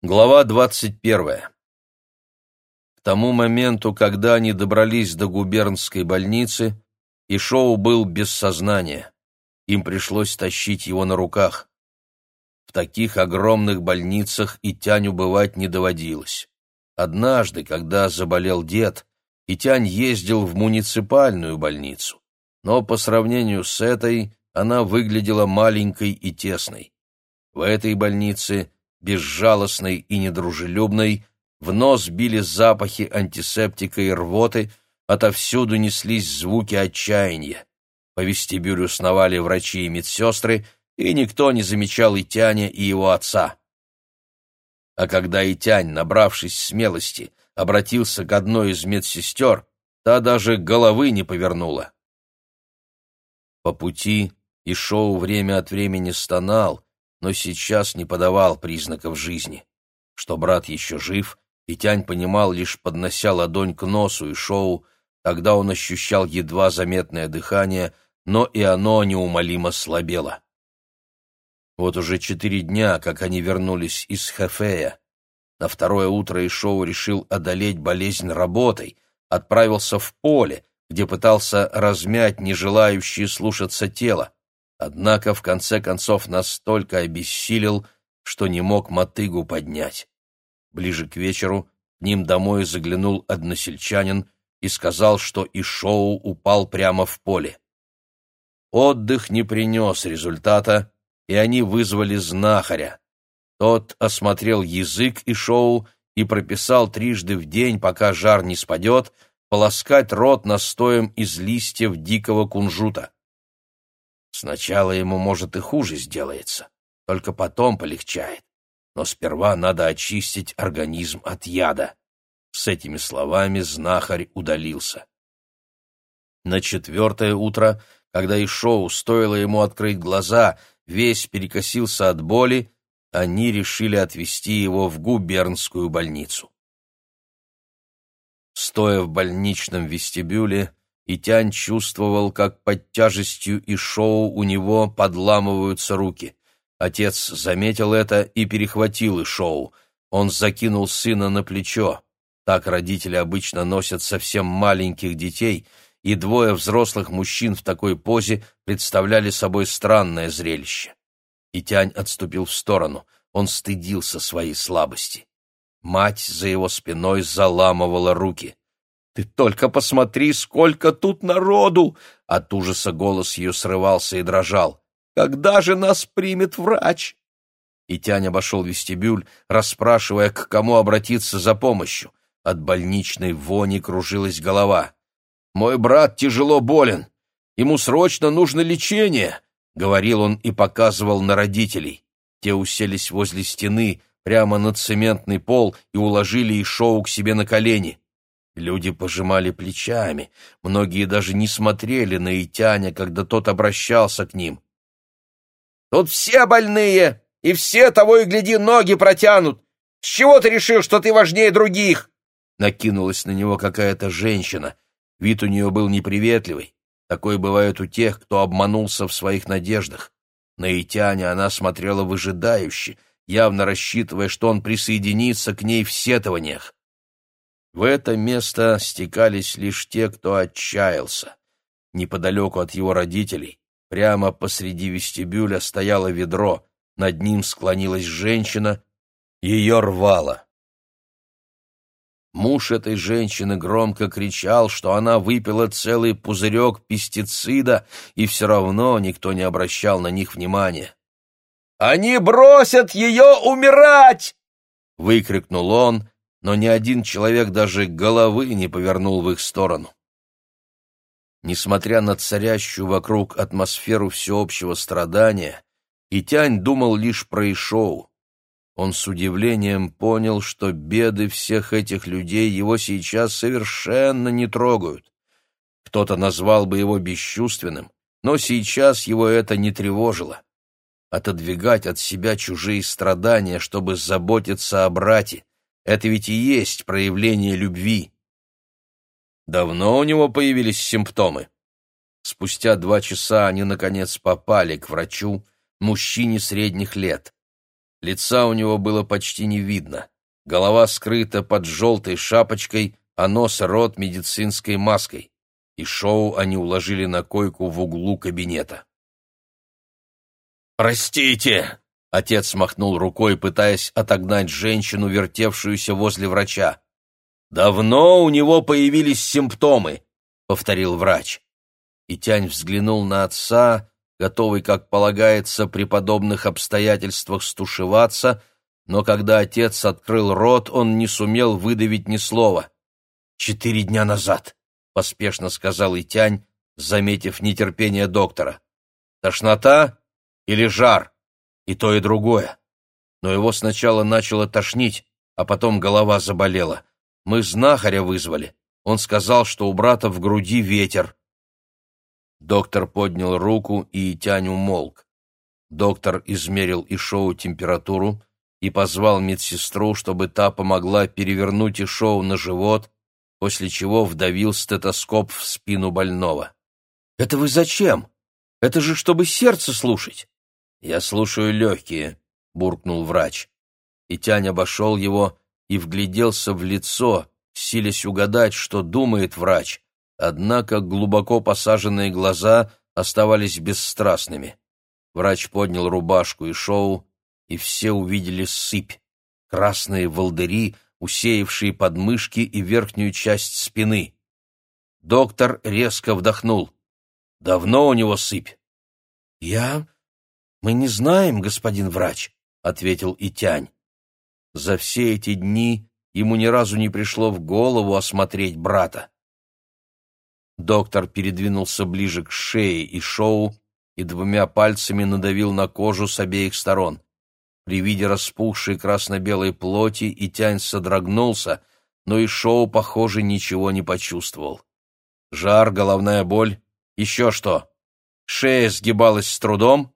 Глава двадцать первая. К тому моменту, когда они добрались до губернской больницы, Ишоу был без сознания. Им пришлось тащить его на руках. В таких огромных больницах и Тяню бывать не доводилось. Однажды, когда заболел дед, Итянь ездил в муниципальную больницу, но по сравнению с этой она выглядела маленькой и тесной. В этой больнице безжалостной и недружелюбной, в нос били запахи антисептика и рвоты, отовсюду неслись звуки отчаяния. По вестибюлю сновали врачи и медсестры, и никто не замечал Итяня и его отца. А когда Итянь, набравшись смелости, обратился к одной из медсестер, та даже головы не повернула. По пути Ишоу время от времени стонал, но сейчас не подавал признаков жизни. Что брат еще жив, Витянь понимал, лишь поднося ладонь к носу и шоу, тогда он ощущал едва заметное дыхание, но и оно неумолимо слабело. Вот уже четыре дня, как они вернулись из Хефея. На второе утро Ишоу решил одолеть болезнь работой, отправился в поле, где пытался размять нежелающее слушаться тело однако в конце концов настолько обессилел, что не мог мотыгу поднять. Ближе к вечеру к ним домой заглянул односельчанин и сказал, что и шоу упал прямо в поле. Отдых не принес результата, и они вызвали знахаря. Тот осмотрел язык и шоу и прописал трижды в день, пока жар не спадет, полоскать рот настоем из листьев дикого кунжута. Сначала ему, может, и хуже сделается, только потом полегчает. Но сперва надо очистить организм от яда. С этими словами знахарь удалился. На четвертое утро, когда Ишоу стоило ему открыть глаза, весь перекосился от боли, они решили отвезти его в губернскую больницу. Стоя в больничном вестибюле, и Тянь чувствовал, как под тяжестью и шоу у него подламываются руки. Отец заметил это и перехватил и шоу. Он закинул сына на плечо. Так родители обычно носят совсем маленьких детей, и двое взрослых мужчин в такой позе представляли собой странное зрелище. И Тянь отступил в сторону. Он стыдился своей слабости. Мать за его спиной заламывала руки. Ты только посмотри, сколько тут народу!» От ужаса голос ее срывался и дрожал. «Когда же нас примет врач?» И Тянь обошел вестибюль, расспрашивая, к кому обратиться за помощью. От больничной вони кружилась голова. «Мой брат тяжело болен. Ему срочно нужно лечение», — говорил он и показывал на родителей. Те уселись возле стены, прямо на цементный пол и уложили Ишоу к себе на колени. Люди пожимали плечами, многие даже не смотрели на Итяня, когда тот обращался к ним. «Тут все больные, и все того и гляди ноги протянут. С чего ты решил, что ты важнее других?» Накинулась на него какая-то женщина. Вид у нее был неприветливый. Такой бывает у тех, кто обманулся в своих надеждах. На Итяня она смотрела выжидающе, явно рассчитывая, что он присоединится к ней в сетованиях. В это место стекались лишь те, кто отчаялся. Неподалеку от его родителей, прямо посреди вестибюля, стояло ведро, над ним склонилась женщина, ее рвало. Муж этой женщины громко кричал, что она выпила целый пузырек пестицида, и все равно никто не обращал на них внимания. «Они бросят ее умирать!» — выкрикнул он, но ни один человек даже головы не повернул в их сторону. Несмотря на царящую вокруг атмосферу всеобщего страдания, Итянь думал лишь про Ишоу. Он с удивлением понял, что беды всех этих людей его сейчас совершенно не трогают. Кто-то назвал бы его бесчувственным, но сейчас его это не тревожило. Отодвигать от себя чужие страдания, чтобы заботиться о брате, это ведь и есть проявление любви. Давно у него появились симптомы. Спустя два часа они, наконец, попали к врачу, мужчине средних лет. Лица у него было почти не видно. Голова скрыта под желтой шапочкой, а нос рот медицинской маской. И Шоу они уложили на койку в углу кабинета. «Простите!» — отец махнул рукой, пытаясь отогнать женщину, вертевшуюся возле врача. «Давно у него появились симптомы», — повторил врач. И Тянь взглянул на отца, готовый, как полагается, при подобных обстоятельствах стушеваться, но когда отец открыл рот, он не сумел выдавить ни слова. «Четыре дня назад», — поспешно сказал Итянь, заметив нетерпение доктора. «Тошнота?» или жар, и то, и другое. Но его сначала начало тошнить, а потом голова заболела. Мы знахаря вызвали. Он сказал, что у брата в груди ветер. Доктор поднял руку, и Тянь умолк. Доктор измерил Ишоу температуру и позвал медсестру, чтобы та помогла перевернуть Ишоу на живот, после чего вдавил стетоскоп в спину больного. «Это вы зачем? Это же чтобы сердце слушать!» «Я слушаю легкие», — буркнул врач. И Тянь обошел его и вгляделся в лицо, силясь угадать, что думает врач, однако глубоко посаженные глаза оставались бесстрастными. Врач поднял рубашку и шоу, и все увидели сыпь, красные волдыри, усеявшие подмышки и верхнюю часть спины. Доктор резко вдохнул. «Давно у него сыпь?» «Я «Мы не знаем, господин врач», — ответил Итянь. За все эти дни ему ни разу не пришло в голову осмотреть брата. Доктор передвинулся ближе к шее и шоу и двумя пальцами надавил на кожу с обеих сторон. При виде распухшей красно-белой плоти Итянь содрогнулся, но и шоу, похоже, ничего не почувствовал. Жар, головная боль, еще что? Шея сгибалась с трудом?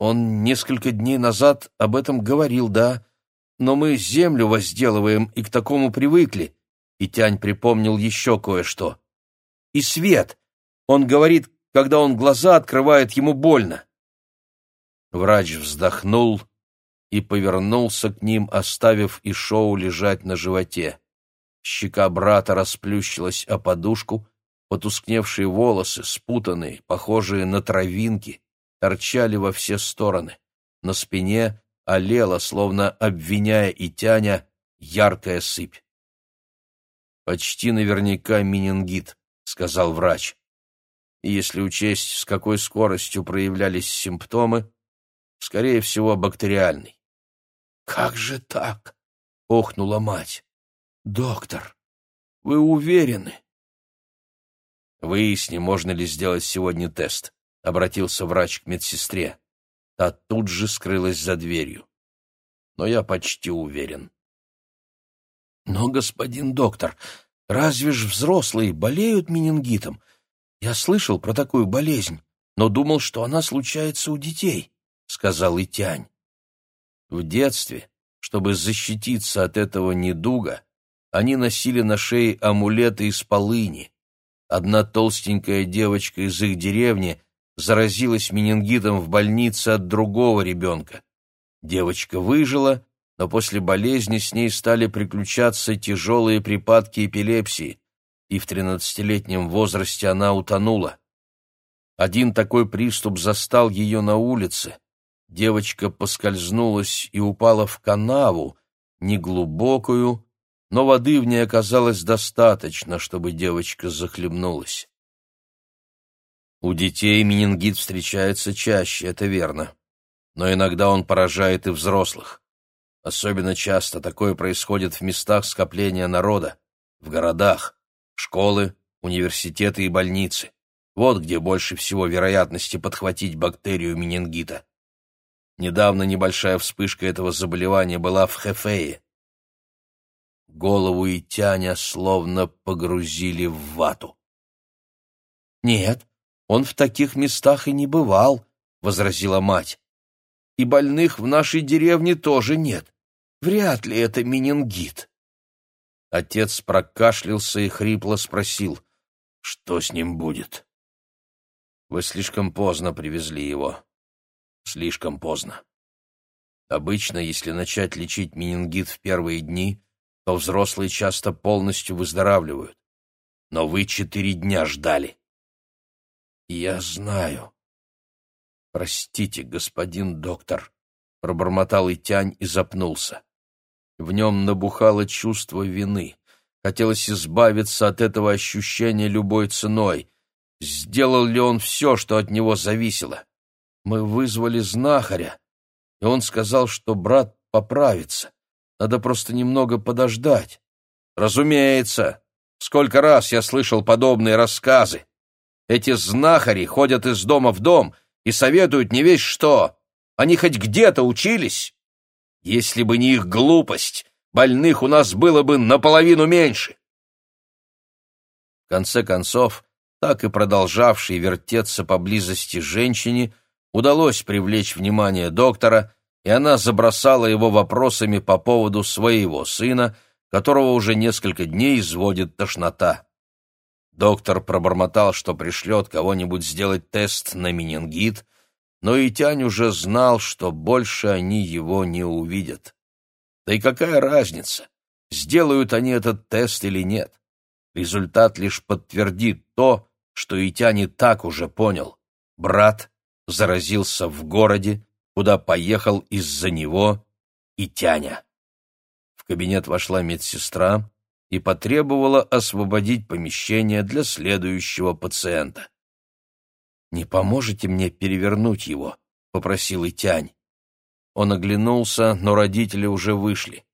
Он несколько дней назад об этом говорил, да, но мы землю возделываем и к такому привыкли. И Тянь припомнил еще кое-что. И свет. Он говорит, когда он глаза открывает, ему больно. Врач вздохнул и повернулся к ним, оставив Ишоу лежать на животе. Щека брата расплющилась о подушку, потускневшие волосы, спутанные, похожие на травинки, торчали во все стороны. На спине олела, словно обвиняя и тяня, яркая сыпь. «Почти наверняка менингит», — сказал врач. И если учесть, с какой скоростью проявлялись симптомы, скорее всего, бактериальный. «Как же так?» — охнула мать. «Доктор, вы уверены?» «Выясни, можно ли сделать сегодня тест», — обратился врач к медсестре. Та тут же скрылась за дверью. Но я почти уверен. «Но, господин доктор, разве ж взрослые болеют менингитом? Я слышал про такую болезнь, но думал, что она случается у детей», — сказал Итянь. В детстве, чтобы защититься от этого недуга, они носили на шее амулеты из полыни. Одна толстенькая девочка из их деревни заразилась менингитом в больнице от другого ребенка. Девочка выжила, но после болезни с ней стали приключаться тяжелые припадки эпилепсии, и в тринадцатилетнем возрасте она утонула. Один такой приступ застал ее на улице. Девочка поскользнулась и упала в канаву, неглубокую, но воды в ней оказалось достаточно, чтобы девочка захлебнулась. У детей менингит встречается чаще, это верно. Но иногда он поражает и взрослых. Особенно часто такое происходит в местах скопления народа, в городах, школы, университеты и больницы. Вот где больше всего вероятности подхватить бактерию менингита. Недавно небольшая вспышка этого заболевания была в Хефее. Голову и тяня словно погрузили в вату. «Нет, он в таких местах и не бывал, — возразила мать. И больных в нашей деревне тоже нет. Вряд ли это менингит. Отец прокашлялся и хрипло спросил, что с ним будет. Вы слишком поздно привезли его. Слишком поздно. Обычно, если начать лечить менингит в первые дни, то взрослые часто полностью выздоравливают. Но вы четыре дня ждали. Я знаю. Простите, господин доктор, пробормотал Итянь и запнулся. В нем набухало чувство вины. Хотелось избавиться от этого ощущения любой ценой. Сделал ли он все, что от него зависело? Мы вызвали знахаря, и он сказал, что брат поправится. Надо просто немного подождать. Разумеется. Сколько раз я слышал подобные рассказы. Эти знахари ходят из дома в дом и советуют не весь что. Они хоть где-то учились? Если бы не их глупость, больных у нас было бы наполовину меньше. В конце концов, так и продолжавшей вертеться поблизости женщине удалось привлечь внимание доктора, и она забросала его вопросами по поводу своего сына, которого уже несколько дней изводит тошнота. Доктор пробормотал, что пришлет кого-нибудь сделать тест на менингит, но и Тянь уже знал, что больше они его не увидят. Да и какая разница, сделают они этот тест или нет? Результат лишь подтвердит то, что Итя не так уже понял. Брат заразился в городе, куда поехал из-за него Итяня. В кабинет вошла медсестра и потребовала освободить помещение для следующего пациента. «Не поможете мне перевернуть его?» — попросил Итянь. Он оглянулся, но родители уже вышли.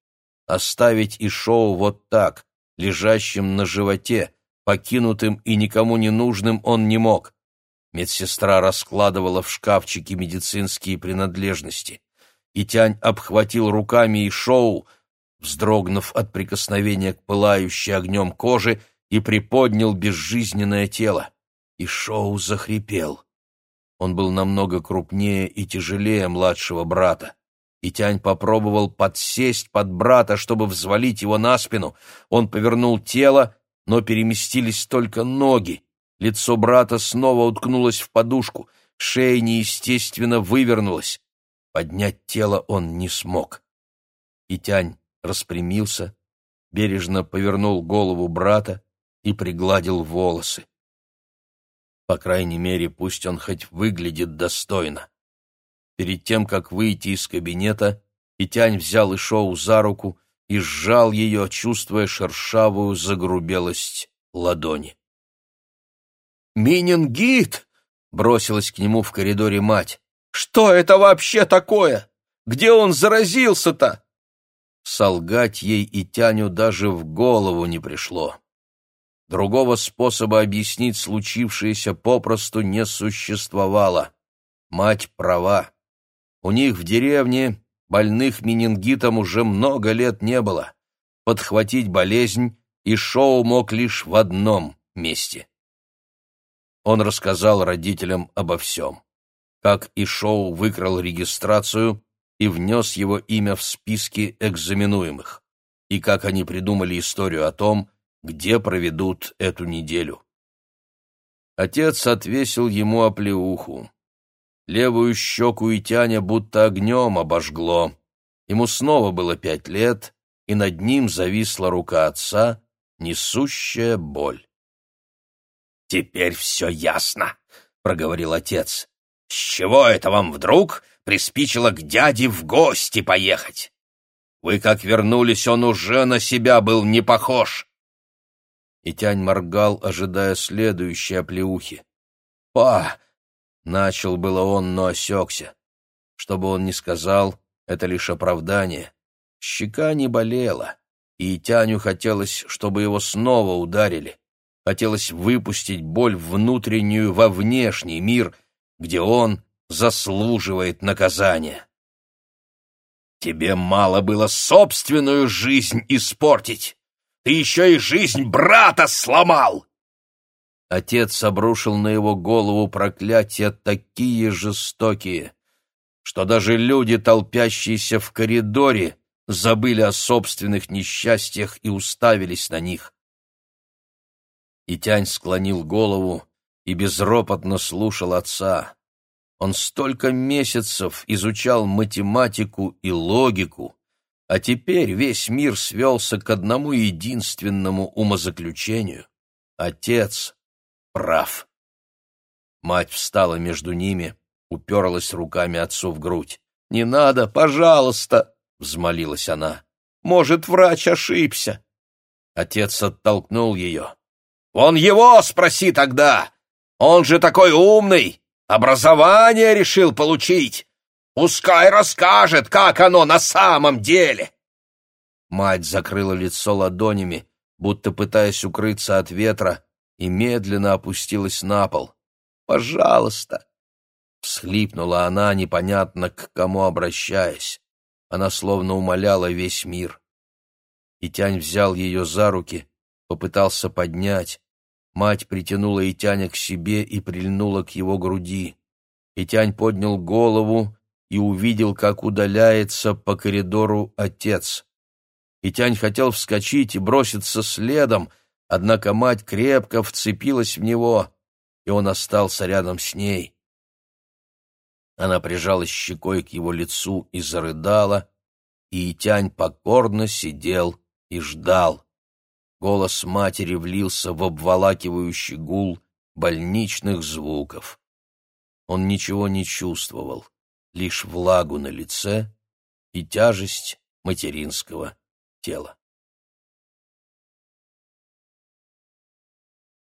Оставить и шоу вот так, лежащим на животе, покинутым и никому не нужным он не мог. Медсестра раскладывала в шкафчике медицинские принадлежности. И Тянь обхватил руками и шоу, вздрогнув от прикосновения к пылающей огнем кожи, и приподнял безжизненное тело. И шоу захрипел. Он был намного крупнее и тяжелее младшего брата. И Тянь попробовал подсесть под брата, чтобы взвалить его на спину. Он повернул тело, но переместились только ноги. Лицо брата снова уткнулось в подушку, шея неестественно вывернулась. Поднять тело он не смог. И Тянь распрямился, бережно повернул голову брата и пригладил волосы. По крайней мере, пусть он хоть выглядит достойно. Перед тем, как выйти из кабинета, Итянь взял Ишоу за руку и сжал ее, чувствуя шершавую загрубелость ладони. «Минингит!» — бросилась к нему в коридоре мать. «Что это вообще такое? Где он заразился-то?» Солгать ей и Тяню даже в голову не пришло. Другого способа объяснить случившееся попросту не существовало. Мать права. У них в деревне больных менингитом уже много лет не было. Подхватить болезнь и Шоу мог лишь в одном месте. Он рассказал родителям обо всем. Как и Шоу выкрал регистрацию и внес его имя в списки экзаменуемых. И как они придумали историю о том, где проведут эту неделю. Отец отвесил ему оплеуху. Левую щеку и тяня будто огнем обожгло. Ему снова было пять лет, и над ним зависла рука отца, несущая боль. «Теперь все ясно», — проговорил отец. «С чего это вам вдруг приспичило к дяде в гости поехать? Вы как вернулись, он уже на себя был не похож. И Тянь моргал, ожидая следующей оплеухи. «Па!» — начал было он, но осекся. Что бы он ни сказал, это лишь оправдание. Щека не болела, и Тяню хотелось, чтобы его снова ударили. Хотелось выпустить боль внутреннюю во внешний мир, где он заслуживает наказания. «Тебе мало было собственную жизнь испортить!» Ты еще и жизнь брата сломал!» Отец обрушил на его голову проклятия такие жестокие, что даже люди, толпящиеся в коридоре, забыли о собственных несчастьях и уставились на них. И Тянь склонил голову и безропотно слушал отца. Он столько месяцев изучал математику и логику, а теперь весь мир свелся к одному единственному умозаключению. Отец прав. Мать встала между ними, уперлась руками отцу в грудь. «Не надо, пожалуйста!» — взмолилась она. «Может, врач ошибся?» Отец оттолкнул ее. «Он его спроси тогда! Он же такой умный! Образование решил получить! Пускай расскажет, как оно на самом деле!» Мать закрыла лицо ладонями, будто пытаясь укрыться от ветра, и медленно опустилась на пол. «Пожалуйста!» Всхлипнула она, непонятно к кому обращаясь. Она словно умоляла весь мир. И Тянь взял ее за руки, попытался поднять. Мать притянула Итяня к себе и прильнула к его груди. Итянь поднял голову и увидел, как удаляется по коридору отец. Итянь хотел вскочить и броситься следом, однако мать крепко вцепилась в него, и он остался рядом с ней. Она прижалась щекой к его лицу и зарыдала, и Итянь покорно сидел и ждал. Голос матери влился в обволакивающий гул больничных звуков. Он ничего не чувствовал, лишь влагу на лице и тяжесть материнского тела.